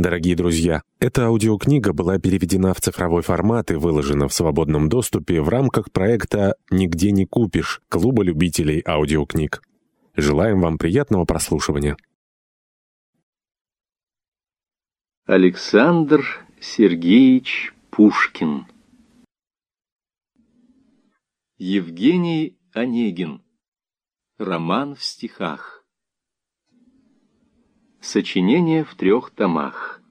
Дорогие друзья, эта аудиокнига была переведена в цифровой формат и выложена в свободном доступе в рамках проекта «Нигде не купишь» Клуба любителей аудиокниг. Желаем вам приятного прослушивания. Александр Сергеевич Пушкин Евгений Онегин Роман в стихах Сочинение в трех томах.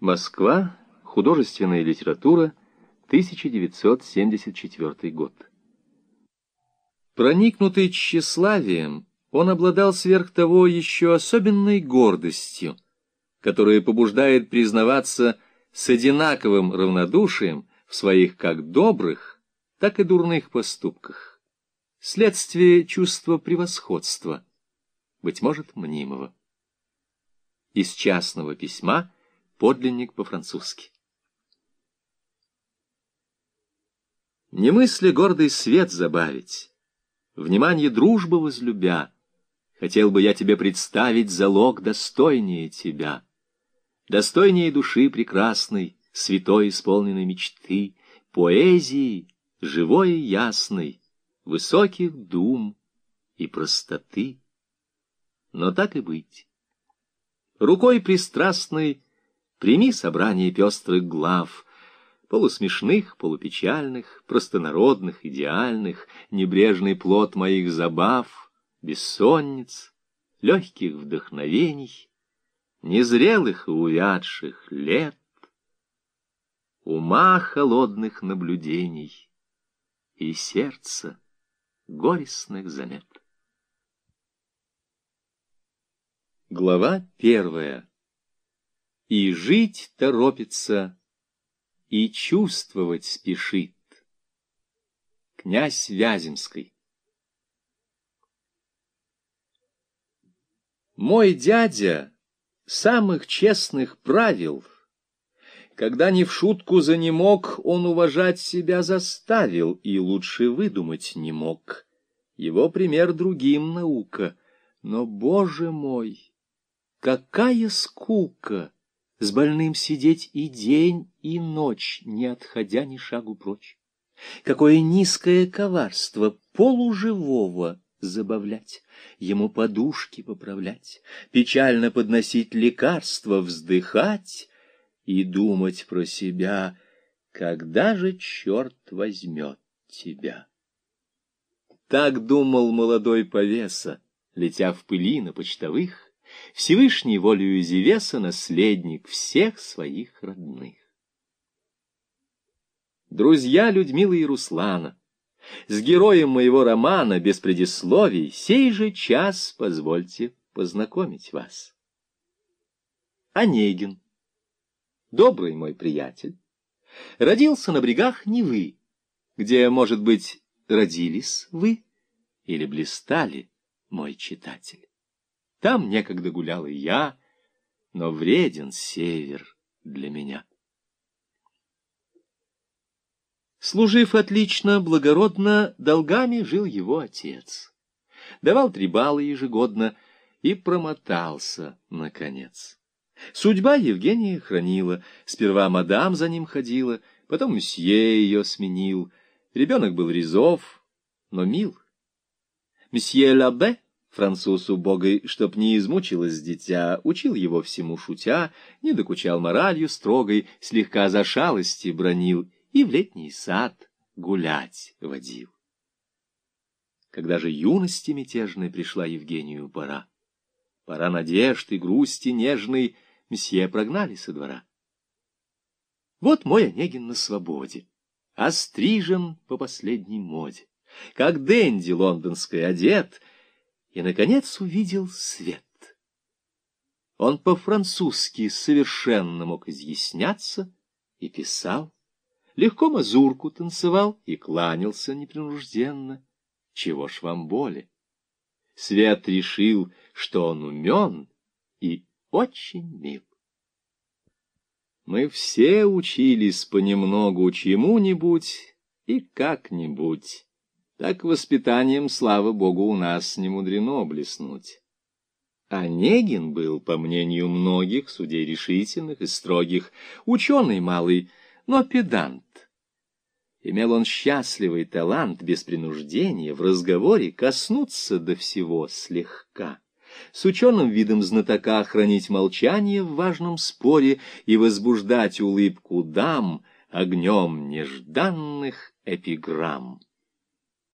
Москва. Художественная литература. 1974 год. Проникнутый тщеславием, он обладал сверх того еще особенной гордостью, которая побуждает признаваться с одинаковым равнодушием в своих как добрых, так и дурных поступках. Следствие чувства превосходства, быть может, мнимого из частного письма, подлинник по-французски. Не мысли гордый свет забавить, внимание дружбы возлюбя, хотел бы я тебе представить залог достойнее тебя, достойнее души прекрасной, святой исполненной мечты, поэзии, живой и ясной, высоких дум и простоты. Но так и быть. Рукой пристрастной прими собрание пестрых глав, полусмешных, полупечальных, простонародных, идеальных, небрежный плод моих забав, бессонниц, легких вдохновений, незрелых и увядших лет, ума холодных наблюдений и сердца горестных замет. Глава первая. И жить торопится, и чувствовать спешит. Князь Вяземский. Мой дядя самых честных правил, когда не в шутку за не мог, он уважать себя заставил и лучше выдумать не мог. Его пример другим наука, но, боже мой! Какая скука! С больным сидеть и день, и ночь, не отходя ни шагу прочь. Какое низкое коварство полуживого забавлять, ему подушки поправлять, печально подносить лекарства, вздыхать и думать про себя, когда же черт возьмет тебя. Так думал молодой повеса, летя в пыли на почтовых, Всевышний волею Зевеса наследник всех своих родных. Друзья Людмилы и Руслана, с героем моего романа без предисловий сей же час позвольте познакомить вас. Онегин, добрый мой приятель, родился на брегах Невы, где, может быть, родились вы или блистали, мой читатель. Там некогда гулял и я, но вреден север для меня. Служив отлично, благородно, долгами жил его отец. Давал три балла ежегодно и промотался, наконец. Судьба Евгения хранила. Сперва мадам за ним ходила, потом мсье ее сменил. Ребенок был резов, но мил. Мсье Лабе Француз убогой, чтоб не измучилось дитя, учил его всему шутя, не докучал моралью строгой, слегка за шалости бронил и в летний сад гулять водил. Когда же юности мятежной пришла Евгению пора, пора надежд и грусти нежной, месье прогнали со двора. Вот мой Онегин на свободе, острижен по последней моде, как денди лондонской одет — и, наконец, увидел свет. Он по-французски совершенно мог изъясняться и писал, легко мазурку танцевал и кланялся непринужденно. Чего ж вам боли? Свет решил, что он умен и очень мил. Мы все учились понемногу чему-нибудь и как-нибудь так воспитанием, слава богу, у нас не мудрено блеснуть. Онегин был, по мнению многих, судей решительных и строгих, ученый малый, но педант. Имел он счастливый талант без принуждения в разговоре коснуться до всего слегка с ученым видом знатока хранить молчание в важном споре и возбуждать улыбку дам огнем нежданных эпиграмм.